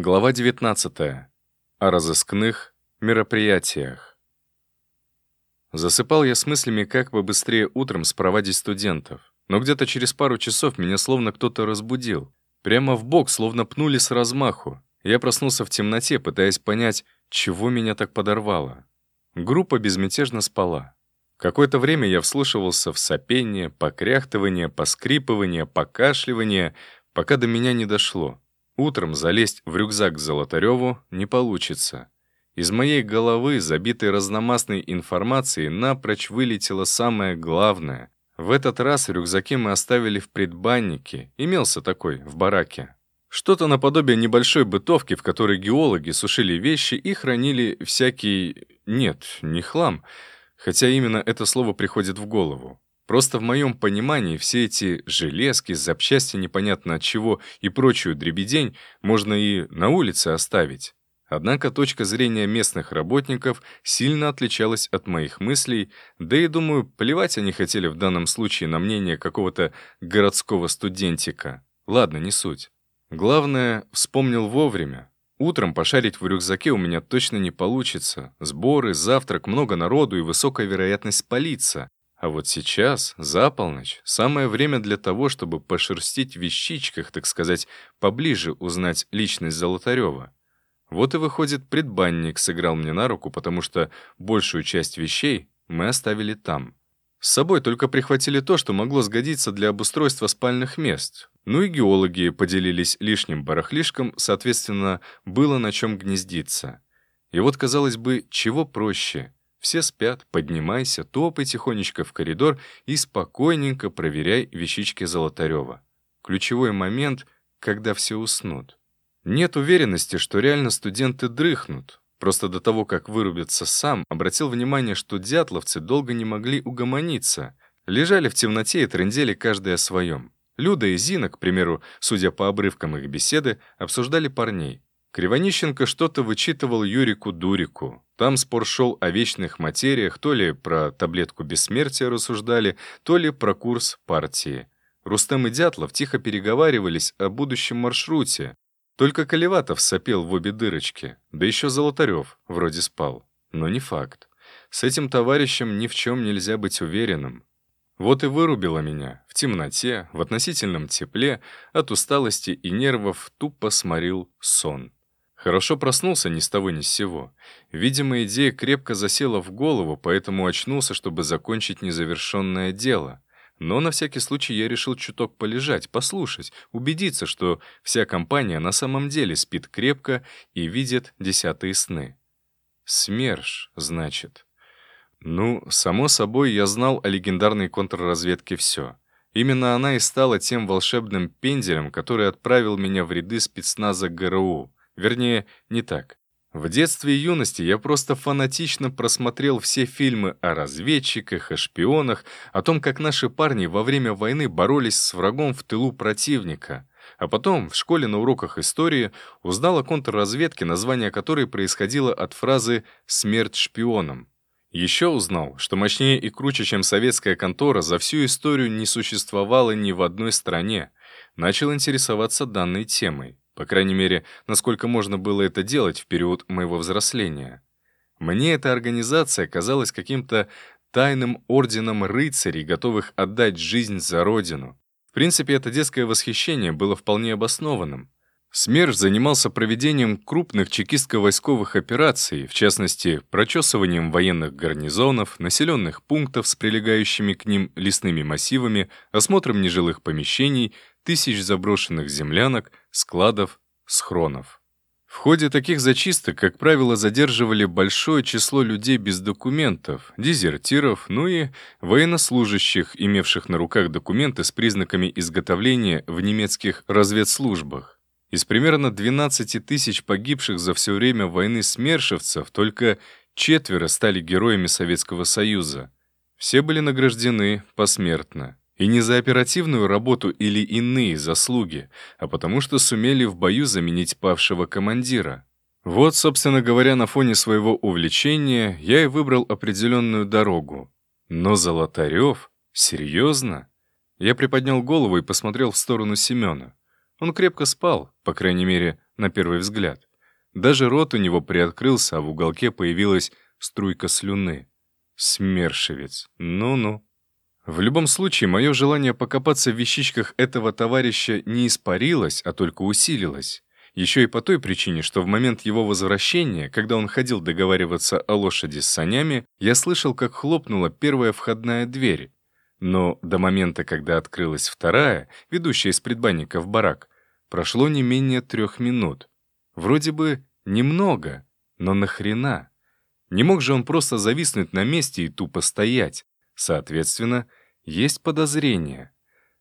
Глава 19. О разыскных мероприятиях. Засыпал я с мыслями, как бы быстрее утром спровадить студентов. Но где-то через пару часов меня словно кто-то разбудил. Прямо в бок, словно пнули с размаху. Я проснулся в темноте, пытаясь понять, чего меня так подорвало. Группа безмятежно спала. Какое-то время я вслушивался в сопение, покряхтывание, поскрипывание, покашливание, пока до меня не дошло. Утром залезть в рюкзак к Золотареву не получится. Из моей головы, забитой разномастной информацией, напрочь вылетело самое главное. В этот раз рюкзаки мы оставили в предбаннике, имелся такой, в бараке. Что-то наподобие небольшой бытовки, в которой геологи сушили вещи и хранили всякий... Нет, не хлам, хотя именно это слово приходит в голову. Просто в моем понимании все эти железки, запчасти непонятно от чего и прочую дребедень можно и на улице оставить. Однако точка зрения местных работников сильно отличалась от моих мыслей, да и, думаю, плевать они хотели в данном случае на мнение какого-то городского студентика. Ладно, не суть. Главное, вспомнил вовремя. Утром пошарить в рюкзаке у меня точно не получится. Сборы, завтрак, много народу и высокая вероятность спалиться. А вот сейчас, за полночь, самое время для того, чтобы пошерстить в вещичках, так сказать, поближе узнать личность Золотарева. Вот и выходит, предбанник сыграл мне на руку, потому что большую часть вещей мы оставили там. С собой только прихватили то, что могло сгодиться для обустройства спальных мест. Ну и геологи поделились лишним барахлишком, соответственно, было на чем гнездиться. И вот, казалось бы, чего проще — все спят, поднимайся, топай тихонечко в коридор и спокойненько проверяй вещички Золотарева. Ключевой момент, когда все уснут. Нет уверенности, что реально студенты дрыхнут. Просто до того, как вырубиться сам, обратил внимание, что дятловцы долго не могли угомониться. Лежали в темноте и трындели каждый о своем. Люда и Зина, к примеру, судя по обрывкам их беседы, обсуждали парней. Кривонищенко что-то вычитывал Юрику-Дурику. Там спор шел о вечных материях, то ли про таблетку бессмертия рассуждали, то ли про курс партии. Рустем и Дятлов тихо переговаривались о будущем маршруте. Только Колеватов сопел в обе дырочки, да еще Золотарев вроде спал. Но не факт. С этим товарищем ни в чем нельзя быть уверенным. Вот и вырубило меня. В темноте, в относительном тепле, от усталости и нервов тупо сморил сон. Хорошо проснулся ни с того ни с сего. Видимо, идея крепко засела в голову, поэтому очнулся, чтобы закончить незавершенное дело. Но на всякий случай я решил чуток полежать, послушать, убедиться, что вся компания на самом деле спит крепко и видит десятые сны. СМЕРШ, значит. Ну, само собой, я знал о легендарной контрразведке все. Именно она и стала тем волшебным пенделем, который отправил меня в ряды спецназа ГРУ. Вернее, не так. В детстве и юности я просто фанатично просмотрел все фильмы о разведчиках, о шпионах, о том, как наши парни во время войны боролись с врагом в тылу противника. А потом в школе на уроках истории узнал о контрразведке, название которой происходило от фразы «смерть шпионам». Еще узнал, что мощнее и круче, чем советская контора, за всю историю не существовало ни в одной стране. Начал интересоваться данной темой. По крайней мере, насколько можно было это делать в период моего взросления. Мне эта организация казалась каким-то тайным орденом рыцарей, готовых отдать жизнь за родину. В принципе, это детское восхищение было вполне обоснованным. СМЕРШ занимался проведением крупных чекистско-войсковых операций, в частности, прочесыванием военных гарнизонов, населенных пунктов с прилегающими к ним лесными массивами, осмотром нежилых помещений, тысяч заброшенных землянок, складов, схронов. В ходе таких зачисток, как правило, задерживали большое число людей без документов, дезертиров, ну и военнослужащих, имевших на руках документы с признаками изготовления в немецких разведслужбах. Из примерно 12 тысяч погибших за все время войны смершевцев только четверо стали героями Советского Союза. Все были награждены посмертно. И не за оперативную работу или иные заслуги, а потому что сумели в бою заменить павшего командира. Вот, собственно говоря, на фоне своего увлечения я и выбрал определенную дорогу. Но Золотарев? Серьезно? Я приподнял голову и посмотрел в сторону Семена. Он крепко спал, по крайней мере, на первый взгляд. Даже рот у него приоткрылся, а в уголке появилась струйка слюны. Смершевец. Ну-ну. В любом случае, мое желание покопаться в вещичках этого товарища не испарилось, а только усилилось. Еще и по той причине, что в момент его возвращения, когда он ходил договариваться о лошади с санями, я слышал, как хлопнула первая входная дверь. Но до момента, когда открылась вторая, ведущая из предбанника в барак, прошло не менее трех минут. Вроде бы немного, но нахрена? Не мог же он просто зависнуть на месте и тупо стоять. Соответственно, есть подозрение.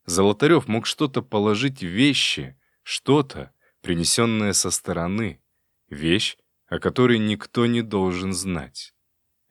Золотарев мог что-то положить в вещи, что-то, принесенное со стороны, вещь, о которой никто не должен знать.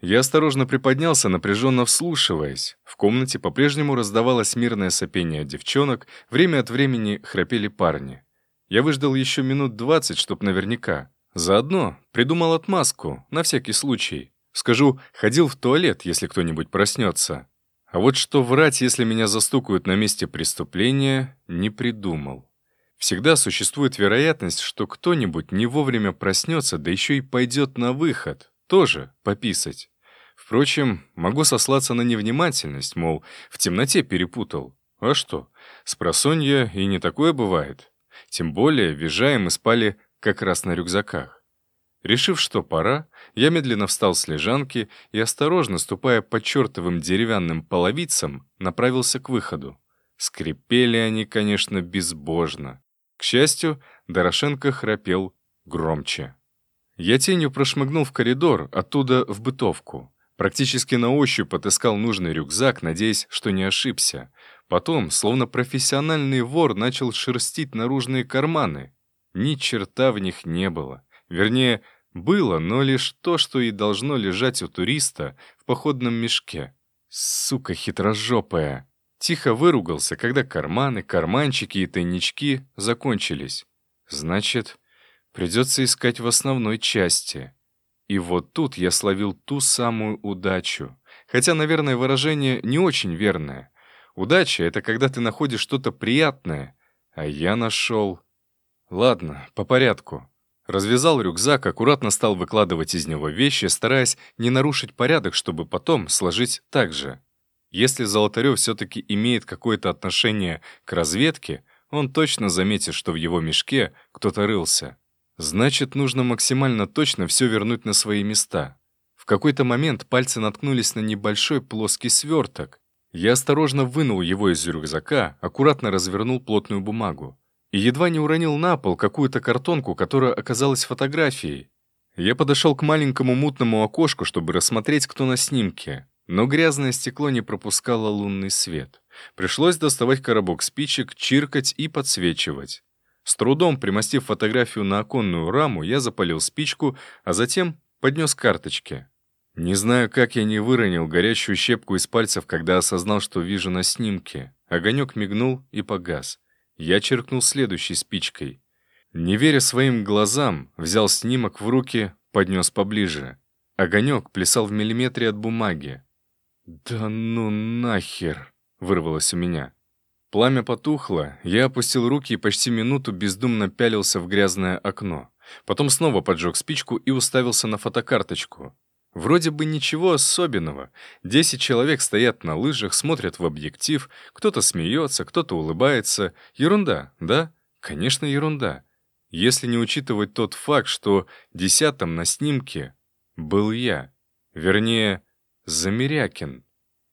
Я осторожно приподнялся, напряженно вслушиваясь. В комнате по-прежнему раздавалось мирное сопение девчонок, время от времени храпели парни. Я выждал еще минут двадцать, чтоб наверняка. Заодно придумал отмазку, на всякий случай. Скажу, ходил в туалет, если кто-нибудь проснется. А вот что врать, если меня застукают на месте преступления, не придумал. Всегда существует вероятность, что кто-нибудь не вовремя проснется, да еще и пойдет на выход, тоже пописать. Впрочем, могу сослаться на невнимательность, мол, в темноте перепутал. А что, с просонья и не такое бывает. Тем более, визжаем мы спали как раз на рюкзаках. Решив, что пора, я медленно встал с лежанки и, осторожно ступая по чертовым деревянным половицам, направился к выходу. Скрипели они, конечно, безбожно. К счастью, Дорошенко храпел громче. Я тенью прошмыгнул в коридор, оттуда в бытовку. Практически на ощупь отыскал нужный рюкзак, надеясь, что не ошибся. Потом, словно профессиональный вор, начал шерстить наружные карманы. Ни черта в них не было. Вернее, было, но лишь то, что и должно лежать у туриста в походном мешке. Сука хитрожопая. Тихо выругался, когда карманы, карманчики и тайнички закончились. Значит, придется искать в основной части. И вот тут я словил ту самую удачу. Хотя, наверное, выражение не очень верное. Удача — это когда ты находишь что-то приятное, а я нашел... Ладно, по порядку. Развязал рюкзак, аккуратно стал выкладывать из него вещи, стараясь не нарушить порядок, чтобы потом сложить так же. Если Золотарев все-таки имеет какое-то отношение к разведке, он точно заметит, что в его мешке кто-то рылся. Значит, нужно максимально точно все вернуть на свои места. В какой-то момент пальцы наткнулись на небольшой плоский сверток. Я осторожно вынул его из рюкзака, аккуратно развернул плотную бумагу и едва не уронил на пол какую-то картонку, которая оказалась фотографией. Я подошел к маленькому мутному окошку, чтобы рассмотреть, кто на снимке, но грязное стекло не пропускало лунный свет. Пришлось доставать коробок спичек, чиркать и подсвечивать. С трудом примостив фотографию на оконную раму, я запалил спичку, а затем поднес карточки. Не знаю, как я не выронил горячую щепку из пальцев, когда осознал, что вижу на снимке. Огонек мигнул и погас. Я черкнул следующей спичкой. Не веря своим глазам, взял снимок в руки, поднес поближе. Огонек плясал в миллиметре от бумаги. «Да ну нахер!» — вырвалось у меня. Пламя потухло, я опустил руки и почти минуту бездумно пялился в грязное окно. Потом снова поджег спичку и уставился на фотокарточку. Вроде бы ничего особенного. Десять человек стоят на лыжах, смотрят в объектив, кто-то смеется, кто-то улыбается. Ерунда, да? Конечно, ерунда. Если не учитывать тот факт, что десятым на снимке был я. Вернее, Замерякин.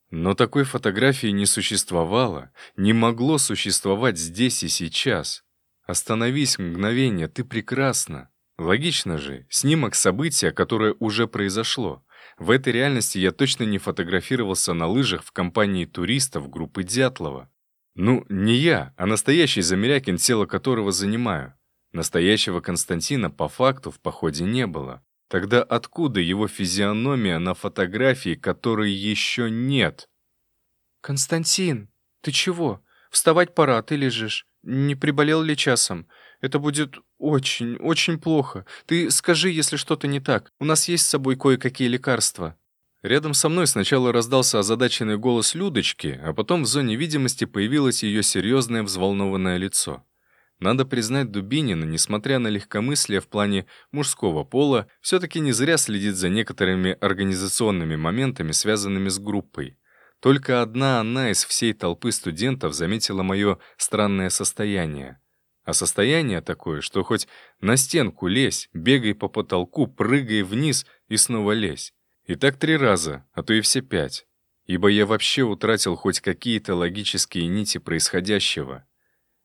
Но такой фотографии не существовало, не могло существовать здесь и сейчас. Остановись мгновение, ты прекрасна. Логично же, снимок события, которое уже произошло. В этой реальности я точно не фотографировался на лыжах в компании туристов группы Дятлова. Ну, не я, а настоящий Замерякин, тело которого занимаю. Настоящего Константина по факту в походе не было. Тогда откуда его физиономия на фотографии, которой еще нет? «Константин, ты чего? Вставать пора, ты лежишь. Не приболел ли часом? Это будет очень, очень плохо. Ты скажи, если что-то не так. У нас есть с собой кое-какие лекарства». Рядом со мной сначала раздался озадаченный голос Людочки, а потом в зоне видимости появилось ее серьезное взволнованное лицо. Надо признать, Дубинина, несмотря на легкомыслие в плане мужского пола, все-таки не зря следит за некоторыми организационными моментами, связанными с группой. Только одна она из всей толпы студентов заметила мое странное состояние. А состояние такое, что хоть на стенку лезь, бегай по потолку, прыгай вниз и снова лезь. И так три раза, а то и все пять. Ибо я вообще утратил хоть какие-то логические нити происходящего.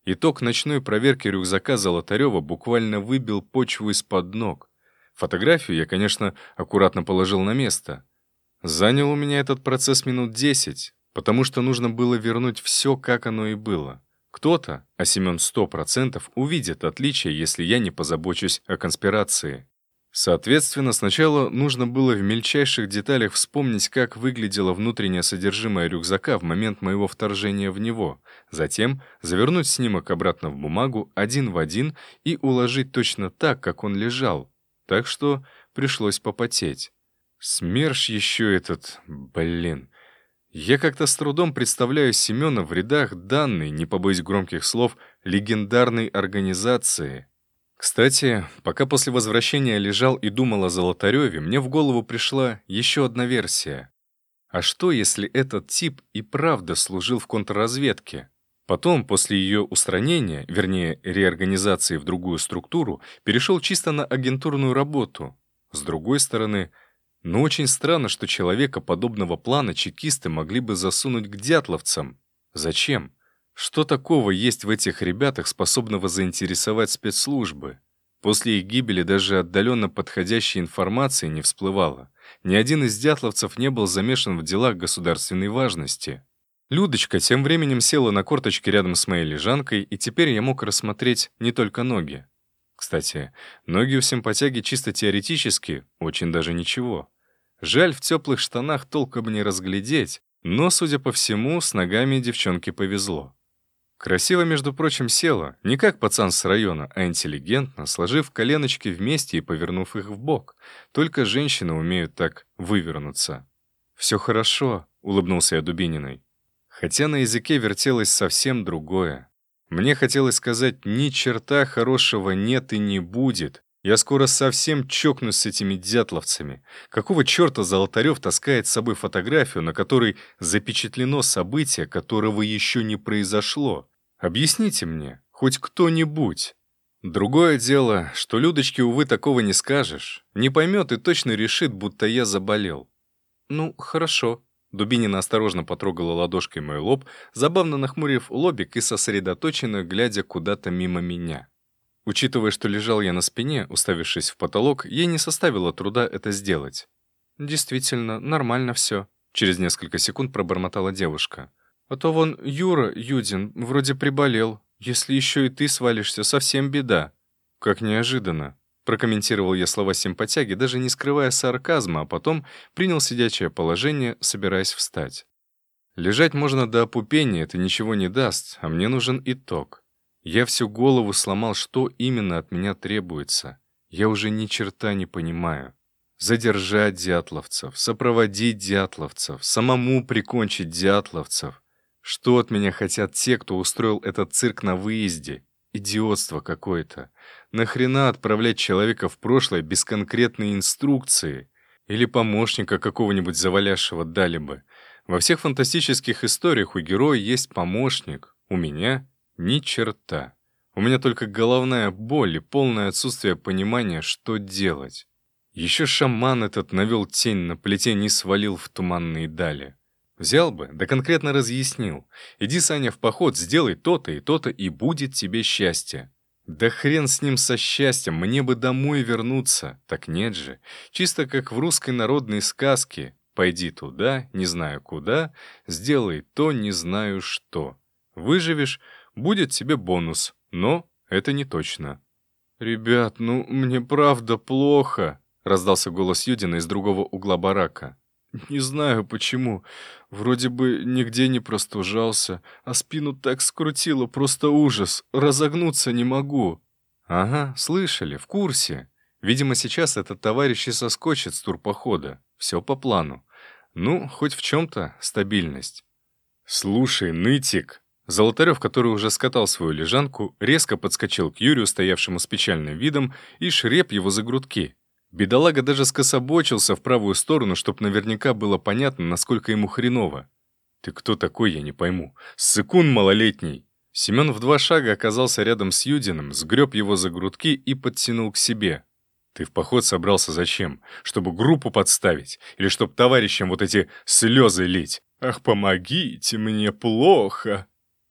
Итог ночной проверки рюкзака Золотарева буквально выбил почву из-под ног. Фотографию я, конечно, аккуратно положил на место. Занял у меня этот процесс минут десять, потому что нужно было вернуть все, как оно и было. Кто-то, а Семен сто процентов, увидит отличие, если я не позабочусь о конспирации. Соответственно, сначала нужно было в мельчайших деталях вспомнить, как выглядело внутреннее содержимое рюкзака в момент моего вторжения в него, затем завернуть снимок обратно в бумагу один в один и уложить точно так, как он лежал. Так что пришлось попотеть. СМЕРШ еще этот, блин. Я как-то с трудом представляю Семена в рядах данной, не побоюсь громких слов, легендарной организации, кстати, пока после возвращения лежал и думал о Золотареве, мне в голову пришла еще одна версия. А что, если этот тип и правда служил в контрразведке? Потом, после ее устранения, вернее, реорганизации в другую структуру, перешел чисто на агентурную работу. С другой стороны, ну очень странно, что человека подобного плана чекисты могли бы засунуть к дятловцам. Зачем? Что такого есть в этих ребятах, способного заинтересовать спецслужбы? После их гибели даже отдаленно подходящей информации не всплывало. Ни один из дятловцев не был замешан в делах государственной важности. Людочка тем временем села на корточки рядом с моей лежанкой, и теперь я мог рассмотреть не только ноги. Кстати, ноги у симпатяги чисто теоретически очень даже ничего. Жаль, в теплых штанах толком не разглядеть, но, судя по всему, с ногами девчонке повезло. Красиво, между прочим, села, не как пацан с района, а интеллигентно, сложив коленочки вместе и повернув их в бок. Только женщины умеют так вывернуться. «Все хорошо», — улыбнулся я Дубининой. Хотя на языке вертелось совсем другое. Мне хотелось сказать «ни черта хорошего нет и не будет». Я скоро совсем чокнусь с этими дятловцами. Какого черта Золотарев таскает с собой фотографию, на которой запечатлено событие, которого еще не произошло? Объясните мне, хоть кто-нибудь. Другое дело, что Людочке, увы, такого не скажешь. Не поймет и точно решит, будто я заболел. Ну, хорошо. Дубинина осторожно потрогала ладошкой мой лоб, забавно нахмурив лобик и сосредоточенно глядя куда-то мимо меня. Учитывая, что лежал я на спине, уставившись в потолок, ей не составило труда это сделать. «Действительно, нормально все», — через несколько секунд пробормотала девушка. А то вон Юра Юдин вроде приболел. Если еще и ты свалишься, совсем беда». «Как неожиданно», — прокомментировал я слова симпатяги, даже не скрывая сарказма, а потом принял сидячее положение, собираясь встать. Лежать можно до опупения, это ничего не даст, а мне нужен итог. Я всю голову сломал, что именно от меня требуется. Я уже ни черта не понимаю. Задержать дятловцев, сопроводить дятловцев, самому прикончить дятловцев — что от меня хотят те, кто устроил этот цирк на выезде? Идиотство какое-то. Нахрена отправлять человека в прошлое без конкретной инструкции? Или помощника какого-нибудь заваляшего дали бы? Во всех фантастических историях у героя есть помощник. У меня ни черта. У меня только головная боль и полное отсутствие понимания, что делать. Еще шаман этот навел тень на плетень и свалил в туманные дали. Взял бы, да конкретно разъяснил. Иди, Саня, в поход, сделай то-то и то-то, и будет тебе счастье. Да хрен с ним со счастьем, мне бы домой вернуться. Так нет же. Чисто как в русской народной сказке. Пойди туда, не знаю куда, сделай то, не знаю что. Выживешь, будет тебе бонус, но это не точно. «Ребят, ну мне правда плохо», — раздался голос Юдина из другого угла барака. Не знаю почему. Вроде бы нигде не простужался, а спину так скрутило, просто ужас. Разогнуться не могу. Ага, слышали, в курсе. Видимо, сейчас этот товарищ и соскочит с турпохода. Все по плану. Ну, хоть в чем-то стабильность. «Слушай, нытик!» Золотарев, который уже скатал свою лежанку, резко подскочил к Юрию, стоявшему с печальным видом, и шреп его за грудки. Бедолага даже скособочился в правую сторону, чтобы наверняка было понятно, насколько ему хреново. «Ты кто такой, я не пойму. Сыкун малолетний!» Семен в два шага оказался рядом с Юдиным, сгреб его за грудки и подтянул к себе. «Ты в поход собрался зачем? Чтобы группу подставить? Или чтоб товарищам вот эти слезы лить? Ах, помогите, мне плохо!»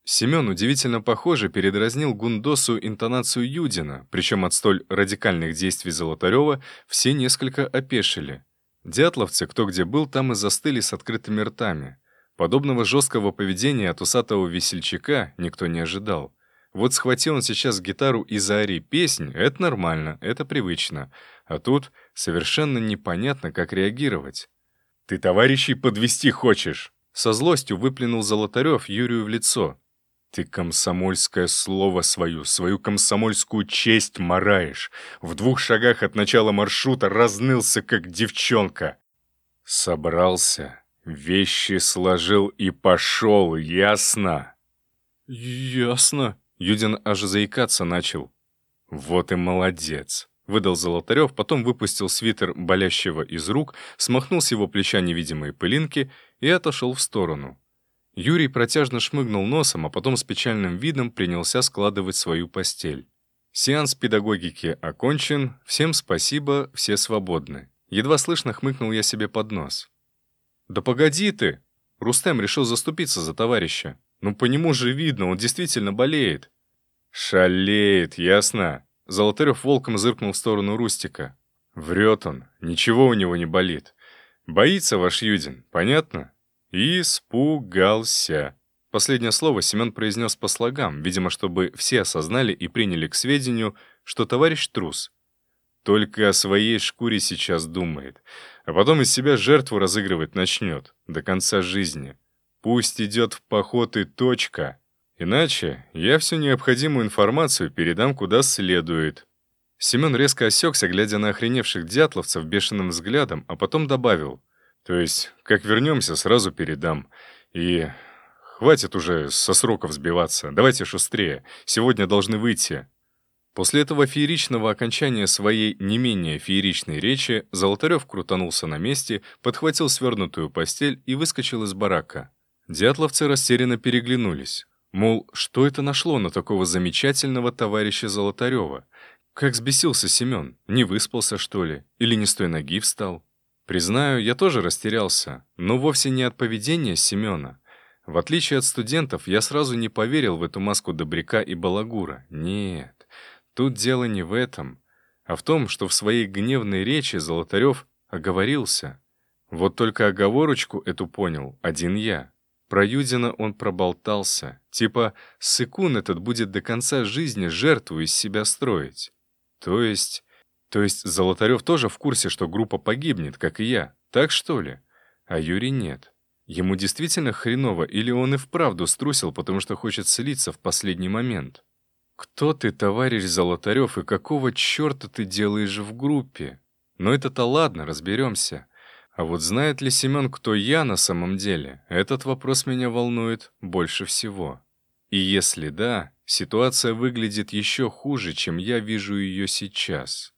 Семен удивительно похоже передразнил Гундосу интонацию Юдина, причем от столь радикальных действий Золотарева все несколько опешили. Дятловцы, кто где был, там и застыли с открытыми ртами. Подобного жесткого поведения от усатого весельчака никто не ожидал. Вот схватил он сейчас гитару и заори песнь — это нормально, это привычно. А тут совершенно непонятно, как реагировать. «Ты товарищей подвести хочешь?» Со злостью выплюнул Золотарев Юрию в лицо. Ты комсомольское слово свою, свою комсомольскую честь мараешь. В двух шагах от начала маршрута разнылся, как девчонка. Собрался, вещи сложил и пошел, ясно? Ясно. Юдин аж заикаться начал. Вот и молодец. Выдал Золотарев, потом выпустил свитер болящего из рук, смахнул с его плеча невидимые пылинки и отошел в сторону. Юрий протяжно шмыгнул носом, а потом с печальным видом принялся складывать свою постель. Сеанс педагогики окончен, всем спасибо, все свободны. Едва слышно хмыкнул я себе под нос. «Да погоди ты!» Рустем решил заступиться за товарища. «Ну по нему же видно, он действительно болеет». «Шалеет, ясно?» Золотарев волком зыркнул в сторону Рустика. «Врет он, ничего у него не болит. Боится ваш Юдин, понятно?» «Испугался». Последнее слово Семен произнес по слогам, видимо, чтобы все осознали и приняли к сведению, что товарищ трус. Только о своей шкуре сейчас думает, а потом из себя жертву разыгрывать начнет до конца жизни. Пусть идет в поход и точка. Иначе я всю необходимую информацию передам куда следует. Семен резко осекся, глядя на охреневших дятловцев бешеным взглядом, а потом добавил. То есть, как вернемся, сразу передам. И хватит уже со сроков сбиваться. Давайте шустрее. Сегодня должны выйти. После этого фееричного окончания своей не менее фееричной речи Золотарев крутанулся на месте, подхватил свернутую постель и выскочил из барака. Дятловцы растерянно переглянулись. Мол, что это нашло на такого замечательного товарища Золотарева? Как сбесился Семен? Не выспался, что ли? Или не с той ноги встал? Признаю, я тоже растерялся, но вовсе не от поведения Семена. В отличие от студентов, я сразу не поверил в эту маску добряка и балагура. Нет, тут дело не в этом, а в том, что в своей гневной речи Золотарев оговорился. Вот только оговорочку эту понял один я. Про Юдина он проболтался. Типа, сыкун этот будет до конца жизни жертву из себя строить. То есть то есть Золотарев тоже в курсе, что группа погибнет, как и я, так что ли? А Юрий нет. Ему действительно хреново, или он и вправду струсил, потому что хочет слиться в последний момент? Кто ты, товарищ Золотарев, и какого черта ты делаешь в группе? Но это-то ладно, разберемся. А вот знает ли Семен, кто я на самом деле? Этот вопрос меня волнует больше всего. И если да, ситуация выглядит еще хуже, чем я вижу ее сейчас.